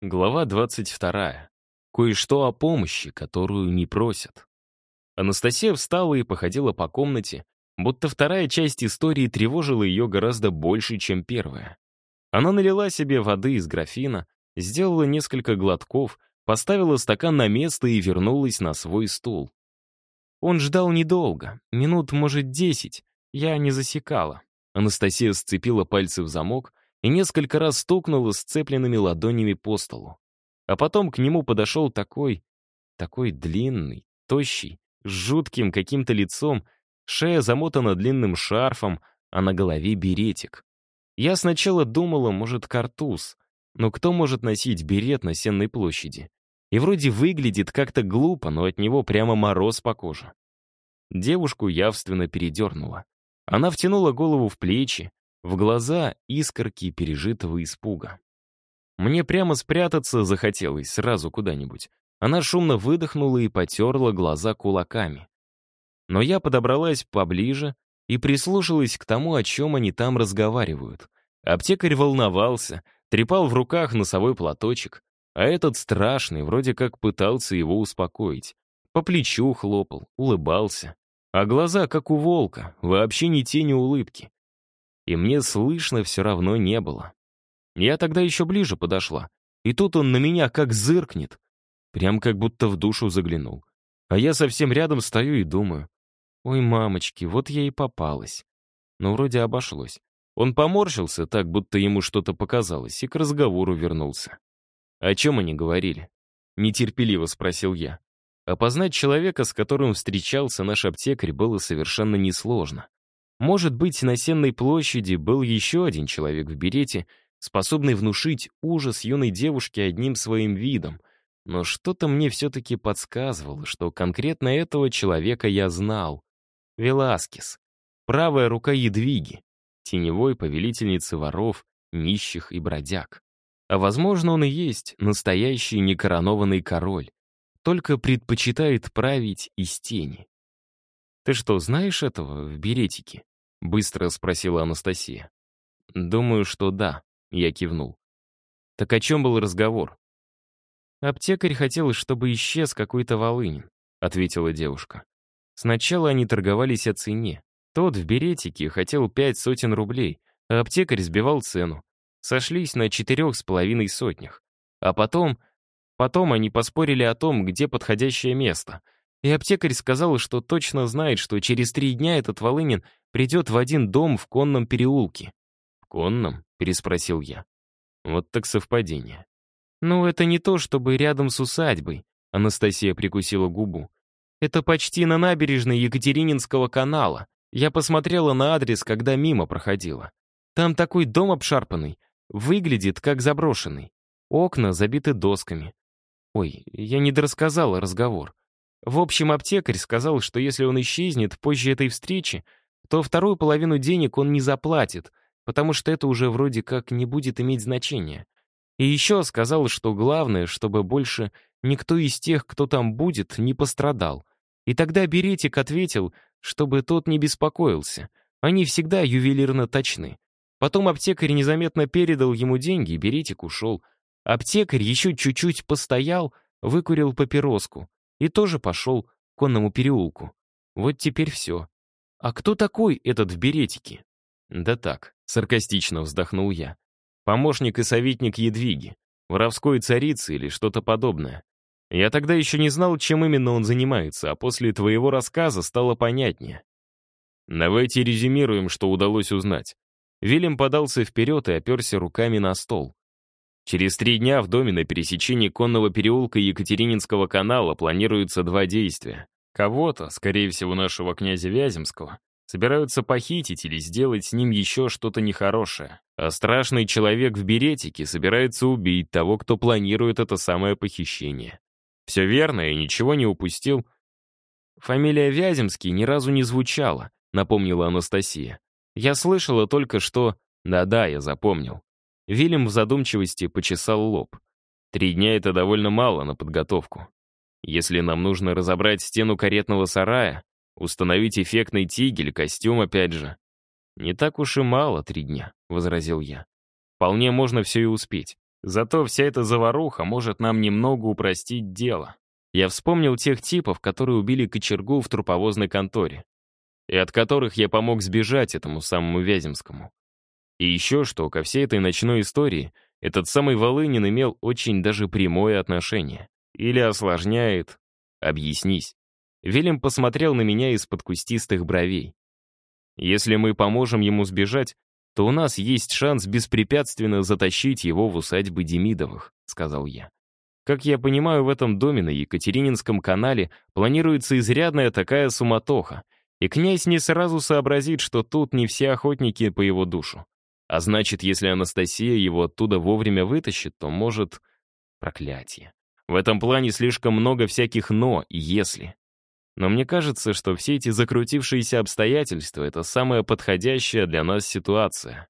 Глава 22. Кое-что о помощи, которую не просят. Анастасия встала и походила по комнате, будто вторая часть истории тревожила ее гораздо больше, чем первая. Она налила себе воды из графина, сделала несколько глотков, поставила стакан на место и вернулась на свой стул. Он ждал недолго, минут, может, десять, я не засекала. Анастасия сцепила пальцы в замок, и несколько раз стукнула сцепленными ладонями по столу. А потом к нему подошел такой, такой длинный, тощий, с жутким каким-то лицом, шея замотана длинным шарфом, а на голове беретик. Я сначала думала, может, картуз, но кто может носить берет на Сенной площади? И вроде выглядит как-то глупо, но от него прямо мороз по коже. Девушку явственно передернула. Она втянула голову в плечи, в глаза искорки пережитого испуга. Мне прямо спрятаться захотелось сразу куда-нибудь. Она шумно выдохнула и потерла глаза кулаками. Но я подобралась поближе и прислушалась к тому, о чем они там разговаривают. Аптекарь волновался, трепал в руках носовой платочек, а этот страшный вроде как пытался его успокоить. По плечу хлопал, улыбался. А глаза, как у волка, вообще ни тени улыбки и мне слышно все равно не было. Я тогда еще ближе подошла, и тут он на меня как зыркнет, прям как будто в душу заглянул. А я совсем рядом стою и думаю, ой, мамочки, вот я и попалась. Но вроде обошлось. Он поморщился так, будто ему что-то показалось, и к разговору вернулся. «О чем они говорили?» — нетерпеливо спросил я. Опознать человека, с которым встречался наш аптекарь, было совершенно несложно. Может быть, на Сенной площади был еще один человек в берете, способный внушить ужас юной девушке одним своим видом, но что-то мне все-таки подсказывало, что конкретно этого человека я знал. Веласкес, правая рука Едвиги, теневой повелительницы воров, нищих и бродяг. А возможно, он и есть настоящий некоронованный король, только предпочитает править из тени. «Ты что, знаешь этого в беретике?» — быстро спросила Анастасия. «Думаю, что да», — я кивнул. «Так о чем был разговор?» «Аптекарь хотел, чтобы исчез какой-то волынин», — ответила девушка. Сначала они торговались о цене. Тот в беретике хотел пять сотен рублей, а аптекарь сбивал цену. Сошлись на четырех с половиной сотнях. А потом... Потом они поспорили о том, где подходящее место — и аптекарь сказал, что точно знает, что через три дня этот Волынин придет в один дом в конном переулке. «В конном?» — переспросил я. Вот так совпадение. «Ну, это не то, чтобы рядом с усадьбой», — Анастасия прикусила губу. «Это почти на набережной Екатерининского канала. Я посмотрела на адрес, когда мимо проходила. Там такой дом обшарпанный, выглядит как заброшенный. Окна забиты досками. Ой, я не дорассказала разговор. В общем, аптекарь сказал, что если он исчезнет позже этой встречи, то вторую половину денег он не заплатит, потому что это уже вроде как не будет иметь значения. И еще сказал, что главное, чтобы больше никто из тех, кто там будет, не пострадал. И тогда Беретик ответил, чтобы тот не беспокоился. Они всегда ювелирно точны. Потом аптекарь незаметно передал ему деньги, и Беретик ушел. Аптекарь еще чуть-чуть постоял, выкурил папироску и тоже пошел к конному переулку. Вот теперь все. А кто такой этот в беретике? Да так, саркастично вздохнул я. Помощник и советник Едвиги, воровской царицы или что-то подобное. Я тогда еще не знал, чем именно он занимается, а после твоего рассказа стало понятнее. Давайте резюмируем, что удалось узнать. Вильям подался вперед и оперся руками на стол. Через три дня в доме на пересечении Конного переулка и Екатерининского канала планируются два действия. Кого-то, скорее всего нашего князя Вяземского, собираются похитить или сделать с ним еще что-то нехорошее. А страшный человек в беретике собирается убить того, кто планирует это самое похищение. Все верно, я ничего не упустил. Фамилия Вяземский ни разу не звучала, напомнила Анастасия. Я слышала только, что... Да-да, я запомнил. Вильям в задумчивости почесал лоб. Три дня — это довольно мало на подготовку. Если нам нужно разобрать стену каретного сарая, установить эффектный тигель, костюм опять же. «Не так уж и мало три дня», — возразил я. «Вполне можно все и успеть. Зато вся эта заваруха может нам немного упростить дело. Я вспомнил тех типов, которые убили кочергу в труповозной конторе, и от которых я помог сбежать этому самому Вяземскому. И еще что, ко всей этой ночной истории этот самый Волынин имел очень даже прямое отношение. Или осложняет. Объяснись. Вильям посмотрел на меня из-под кустистых бровей. Если мы поможем ему сбежать, то у нас есть шанс беспрепятственно затащить его в усадьбы Демидовых», — сказал я. Как я понимаю, в этом доме на Екатерининском канале планируется изрядная такая суматоха, и князь не сразу сообразит, что тут не все охотники по его душу. А значит, если Анастасия его оттуда вовремя вытащит, то может... Проклятие. В этом плане слишком много всяких «но» и «если». Но мне кажется, что все эти закрутившиеся обстоятельства — это самая подходящая для нас ситуация.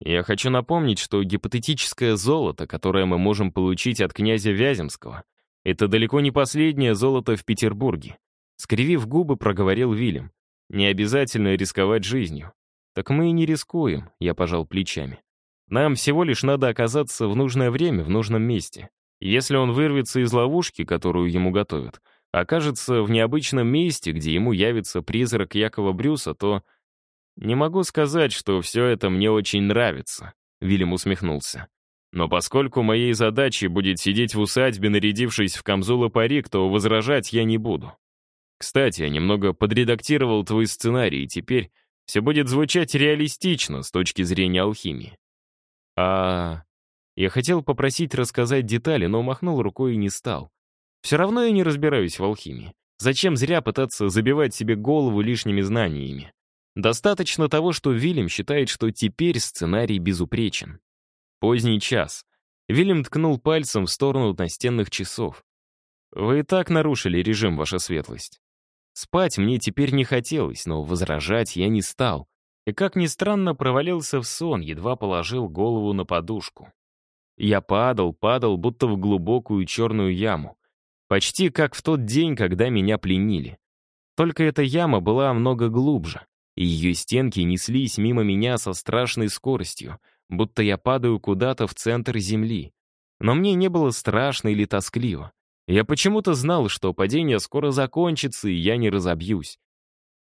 Я хочу напомнить, что гипотетическое золото, которое мы можем получить от князя Вяземского, это далеко не последнее золото в Петербурге. Скривив губы, проговорил Вильям. Не обязательно рисковать жизнью. Так мы и не рискуем, я пожал плечами. Нам всего лишь надо оказаться в нужное время, в нужном месте. Если он вырвется из ловушки, которую ему готовят, окажется в необычном месте, где ему явится призрак Якова Брюса, то... Не могу сказать, что все это мне очень нравится, Вильям усмехнулся. Но поскольку моей задачей будет сидеть в усадьбе, нарядившись в камзол и парик, то возражать я не буду. Кстати, я немного подредактировал твой сценарий, и теперь все будет звучать реалистично с точки зрения алхимии. А... Я хотел попросить рассказать детали, но махнул рукой и не стал. Все равно я не разбираюсь в алхимии. Зачем зря пытаться забивать себе голову лишними знаниями? Достаточно того, что Вильям считает, что теперь сценарий безупречен. Поздний час. Вильям ткнул пальцем в сторону настенных часов. «Вы и так нарушили режим, ваша светлость. Спать мне теперь не хотелось, но возражать я не стал. И, как ни странно, провалился в сон, едва положил голову на подушку. Я падал, падал, будто в глубокую черную яму. Почти как в тот день, когда меня пленили. Только эта яма была много глубже, и ее стенки неслись мимо меня со страшной скоростью, будто я падаю куда-то в центр земли. Но мне не было страшно или тоскливо. Я почему-то знал, что падение скоро закончится, и я не разобьюсь.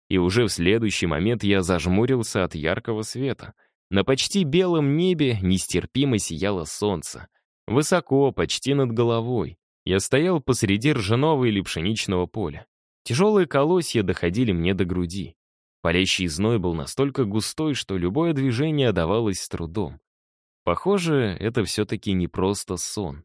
И уже в следующий момент я зажмурился от яркого света. На почти белом небе нестерпимо сияло солнце. Высоко, почти над головой. Я стоял посреди ржаного или пшеничного поля. Тяжелые колосья доходили мне до груди. Палящий зной был настолько густой, что любое движение давалось с трудом. Похоже, это все-таки не просто сон.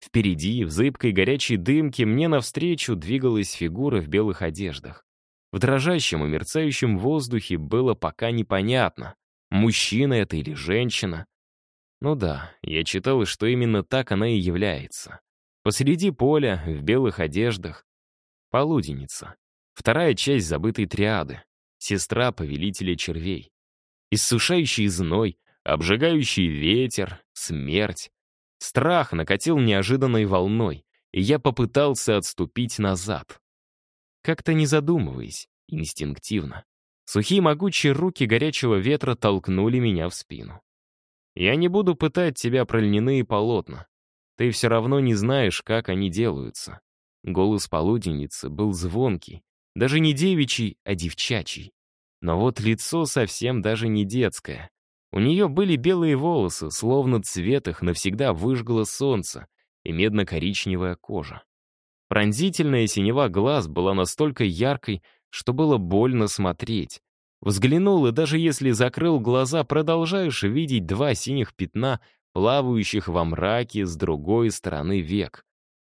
Впереди, в зыбкой горячей дымке, мне навстречу двигалась фигура в белых одеждах. В дрожащем и мерцающем воздухе было пока непонятно, мужчина это или женщина. Ну да, я читал, что именно так она и является. Посреди поля, в белых одеждах. Полуденница. Вторая часть забытой триады. Сестра повелителя червей. Иссушающий зной, обжигающий ветер, смерть. Страх накатил неожиданной волной, и я попытался отступить назад. Как-то не задумываясь, инстинктивно. Сухие могучие руки горячего ветра толкнули меня в спину. Я не буду пытать тебя про льняные полотна. Ты все равно не знаешь, как они делаются. Голос полуденницы был звонкий, даже не девичий, а девчачий. Но вот лицо совсем даже не детское. У нее были белые волосы, словно цвет их навсегда выжгло солнце, и медно-коричневая кожа. Пронзительная синева глаз была настолько яркой, что было больно смотреть. Взглянул, и даже если закрыл глаза, продолжаешь видеть два синих пятна плавающих во мраке с другой стороны век.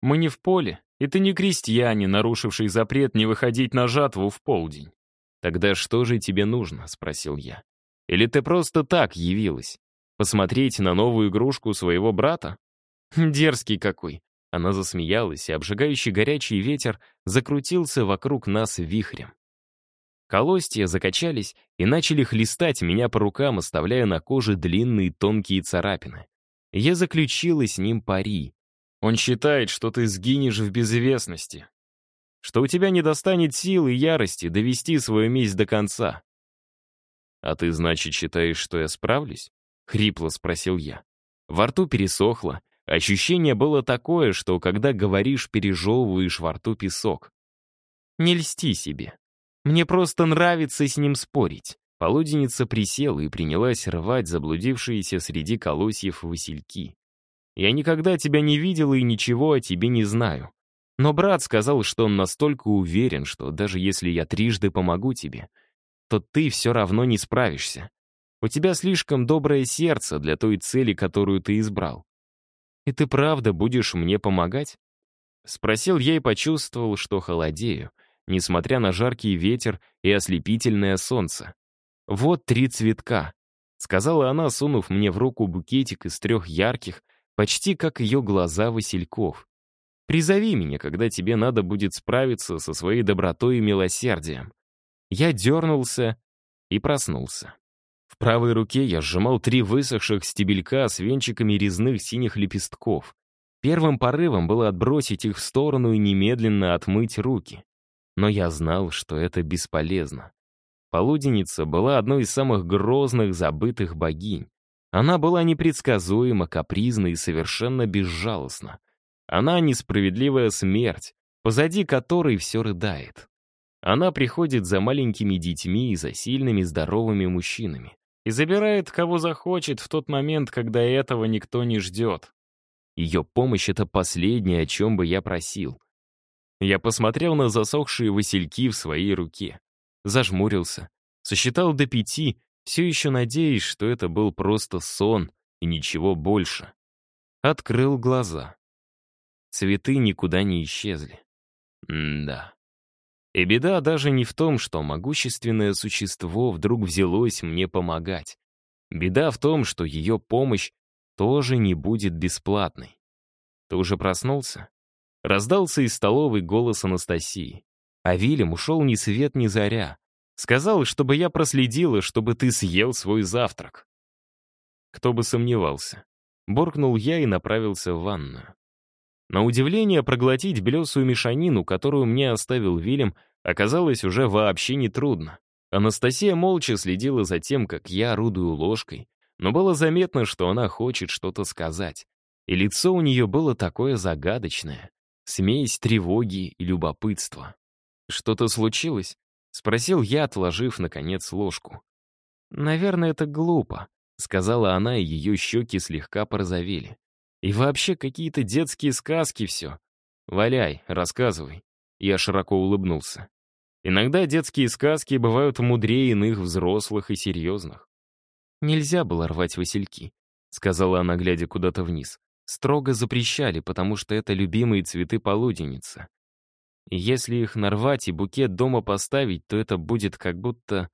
Мы не в поле, и ты не крестьяне, нарушивший запрет не выходить на жатву в полдень. «Тогда что же тебе нужно?» — спросил я. «Или ты просто так явилась? Посмотреть на новую игрушку своего брата?» «Дерзкий какой!» Она засмеялась, и обжигающий горячий ветер закрутился вокруг нас вихрем. Колостья закачались и начали хлестать меня по рукам, оставляя на коже длинные тонкие царапины. Я заключила с ним пари. Он считает, что ты сгинешь в безвестности. Что у тебя не достанет сил и ярости довести свою месть до конца. «А ты, значит, считаешь, что я справлюсь?» — хрипло спросил я. Во рту пересохло. Ощущение было такое, что когда говоришь, пережевываешь во рту песок. Не льсти себе. Мне просто нравится с ним спорить. Полуденница присела и принялась рвать заблудившиеся среди колосьев васильки. Я никогда тебя не видела и ничего о тебе не знаю. Но брат сказал, что он настолько уверен, что даже если я трижды помогу тебе, то ты все равно не справишься. У тебя слишком доброе сердце для той цели, которую ты избрал. И ты правда будешь мне помогать? Спросил я и почувствовал, что холодею, несмотря на жаркий ветер и ослепительное солнце. «Вот три цветка», — сказала она, сунув мне в руку букетик из трех ярких, почти как ее глаза васильков. «Призови меня, когда тебе надо будет справиться со своей добротой и милосердием». Я дернулся и проснулся. В правой руке я сжимал три высохших стебелька с венчиками резных синих лепестков. Первым порывом было отбросить их в сторону и немедленно отмыть руки. Но я знал, что это бесполезно. Полуденница была одной из самых грозных забытых богинь. Она была непредсказуема, капризна и совершенно безжалостна. Она несправедливая смерть, позади которой все рыдает. Она приходит за маленькими детьми и за сильными здоровыми мужчинами и забирает, кого захочет, в тот момент, когда этого никто не ждет. Ее помощь — это последнее, о чем бы я просил. Я посмотрел на засохшие васильки в своей руке, зажмурился, сосчитал до пяти, все еще надеясь, что это был просто сон и ничего больше. Открыл глаза. Цветы никуда не исчезли. М да. И беда даже не в том, что могущественное существо вдруг взялось мне помогать. Беда в том, что ее помощь тоже не будет бесплатной. Ты уже проснулся? Раздался из столовой голос Анастасии. А Вильям ушел ни свет ни заря. Сказал, чтобы я проследила, чтобы ты съел свой завтрак. Кто бы сомневался. Боркнул я и направился в ванную. На удивление, проглотить белесую мешанину, которую мне оставил Вильям, оказалось уже вообще нетрудно. Анастасия молча следила за тем, как я орудую ложкой, но было заметно, что она хочет что-то сказать. И лицо у нее было такое загадочное. Смесь тревоги и любопытства. «Что-то случилось?» — спросил я, отложив, наконец, ложку. «Наверное, это глупо», — сказала она, и ее щеки слегка порозовели. «И вообще какие-то детские сказки все. Валяй, рассказывай». Я широко улыбнулся. Иногда детские сказки бывают мудрее иных взрослых и серьезных. «Нельзя было рвать васильки», — сказала она, глядя куда-то вниз строго запрещали, потому что это любимые цветы полуденницы. И если их нарвать и букет дома поставить, то это будет как будто...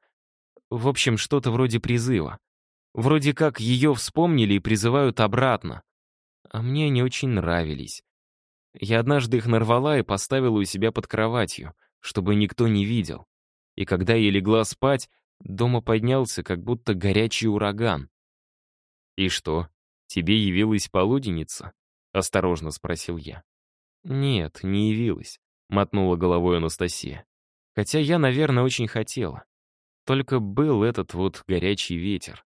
В общем, что-то вроде призыва. Вроде как ее вспомнили и призывают обратно. А мне они очень нравились. Я однажды их нарвала и поставила у себя под кроватью, чтобы никто не видел. И когда я легла спать, дома поднялся как будто горячий ураган. И что, «Тебе явилась полуденница?» — осторожно спросил я. «Нет, не явилась», — мотнула головой Анастасия. «Хотя я, наверное, очень хотела. Только был этот вот горячий ветер.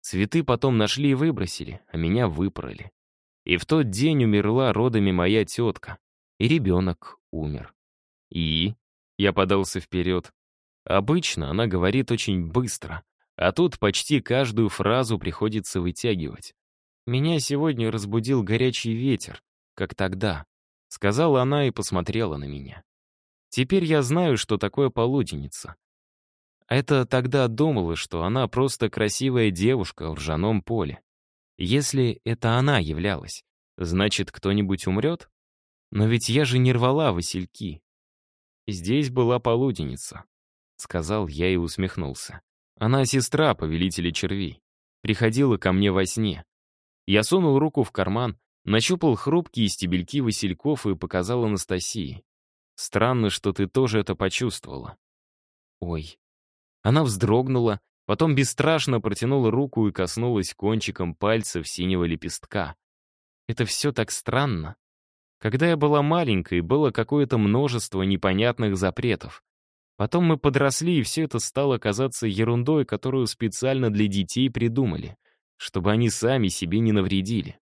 Цветы потом нашли и выбросили, а меня выпороли. И в тот день умерла родами моя тетка, и ребенок умер. И...» — я подался вперед. Обычно она говорит очень быстро, а тут почти каждую фразу приходится вытягивать. «Меня сегодня разбудил горячий ветер, как тогда», — сказала она и посмотрела на меня. «Теперь я знаю, что такое полуденница. Это тогда думала, что она просто красивая девушка в ржаном поле. Если это она являлась, значит, кто-нибудь умрет? Но ведь я же не рвала васильки. Здесь была полуденница», — сказал я и усмехнулся. Она сестра повелителя червей. Приходила ко мне во сне. Я сунул руку в карман, нащупал хрупкие стебельки васильков и показал Анастасии. «Странно, что ты тоже это почувствовала». «Ой». Она вздрогнула, потом бесстрашно протянула руку и коснулась кончиком пальцев синего лепестка. «Это все так странно. Когда я была маленькой, было какое-то множество непонятных запретов. Потом мы подросли, и все это стало казаться ерундой, которую специально для детей придумали. чтобы они сами себе не навредили.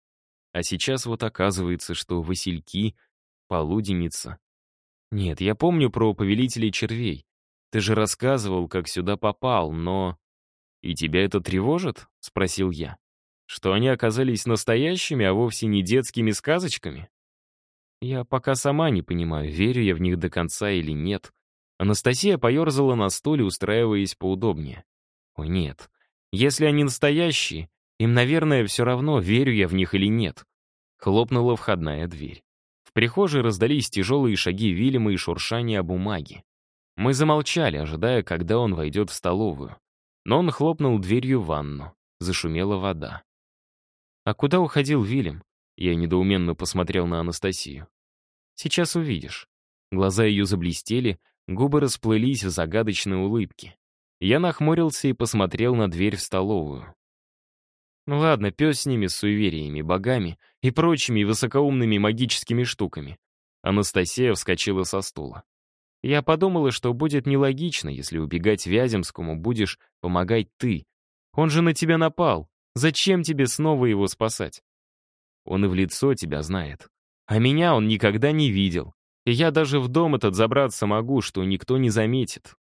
А сейчас вот оказывается, что васильки, полуденница. Нет, я помню про повелителей червей. Ты же рассказывал, как сюда попал, но... «И тебя это тревожит?» — спросил я. «Что они оказались настоящими, а вовсе не детскими сказочками?» Я пока сама не понимаю, верю я в них до конца или нет. Анастасия поерзала на стуле, устраиваясь поудобнее. Ой, нет. Если они настоящие, им, наверное, все равно, верю я в них или нет. Хлопнула входная дверь. В прихожей раздались тяжелые шаги Вильяма и шуршание бумаги. Мы замолчали, ожидая, когда он войдет в столовую. Но он хлопнул дверью в ванну. Зашумела вода. «А куда уходил Вильям?» Я недоуменно посмотрел на Анастасию. «Сейчас увидишь». Глаза ее заблестели, губы расплылись в загадочной улыбке. Я нахмурился и посмотрел на дверь в столовую. Ну ладно, пес с ними, с суевериями, богами и прочими высокоумными магическими штуками. Анастасия вскочила со стула. Я подумала, что будет нелогично, если убегать Вяземскому будешь помогать ты. Он же на тебя напал. Зачем тебе снова его спасать? Он и в лицо тебя знает. А меня он никогда не видел. И я даже в дом этот забраться могу, что никто не заметит.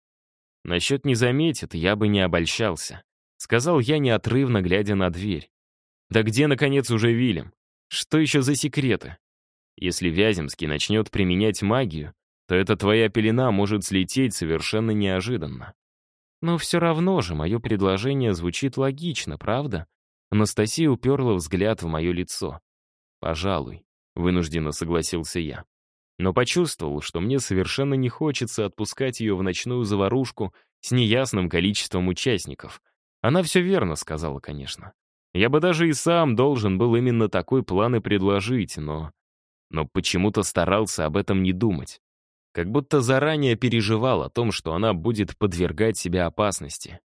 Насчет не заметит, я бы не обольщался. Сказал я неотрывно, глядя на дверь. Да где, наконец, уже Вильям? Что еще за секреты? Если Вяземский начнет применять магию, то эта твоя пелена может слететь совершенно неожиданно. Но все равно же мое предложение звучит логично, правда? Анастасия уперла взгляд в мое лицо. «Пожалуй», — вынужденно согласился я. Но почувствовал, что мне совершенно не хочется отпускать ее в ночную заварушку с неясным количеством участников. Она все верно сказала, конечно. Я бы даже и сам должен был именно такой план и предложить, но... Но почему-то старался об этом не думать. Как будто заранее переживал о том, что она будет подвергать себя опасности.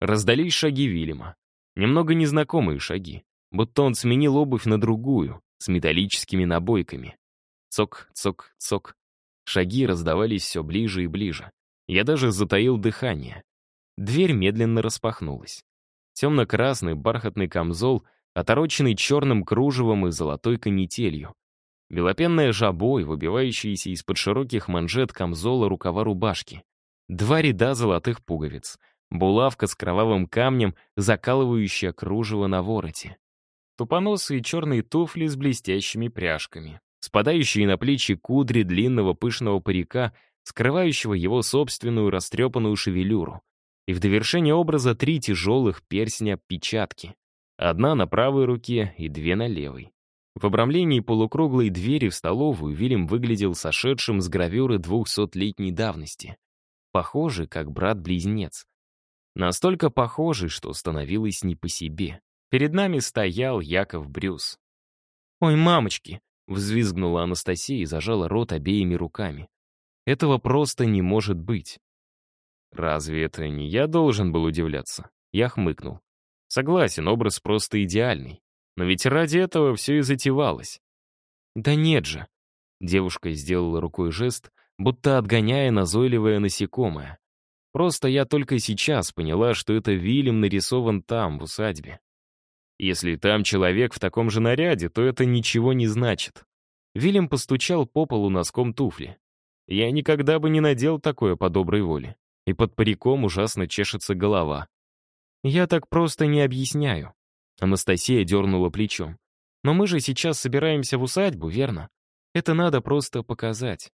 Раздались шаги Вильяма. Немного незнакомые шаги. Будто он сменил обувь на другую, с металлическими набойками. Цок, цок, цок. Шаги раздавались все ближе и ближе. Я даже затаил дыхание. Дверь медленно распахнулась. Темно-красный бархатный камзол, отороченный черным кружевом и золотой канителью. Белопенное жабо и выбивающиеся из-под широких манжет камзола рукава рубашки. Два ряда золотых пуговиц. Булавка с кровавым камнем, закалывающая кружево на вороте тупоносые черные туфли с блестящими пряжками, спадающие на плечи кудри длинного пышного парика, скрывающего его собственную растрепанную шевелюру. И в довершение образа три тяжелых персня-печатки. Одна на правой руке и две на левой. В обрамлении полукруглой двери в столовую Вильям выглядел сошедшим с гравюры двухсотлетней давности. Похожий, как брат-близнец. Настолько похожий, что становилось не по себе. Перед нами стоял Яков Брюс. «Ой, мамочки!» — взвизгнула Анастасия и зажала рот обеими руками. «Этого просто не может быть». «Разве это не я должен был удивляться?» Я хмыкнул. «Согласен, образ просто идеальный. Но ведь ради этого все и затевалось». «Да нет же!» Девушка сделала рукой жест, будто отгоняя назойливое насекомое. Просто я только сейчас поняла, что это Вильям нарисован там, в усадьбе. Если там человек в таком же наряде, то это ничего не значит. Вильям постучал по полу носком туфли. Я никогда бы не надел такое по доброй воле. И под париком ужасно чешется голова. Я так просто не объясняю. Анастасия дернула плечом. Но мы же сейчас собираемся в усадьбу, верно? Это надо просто показать.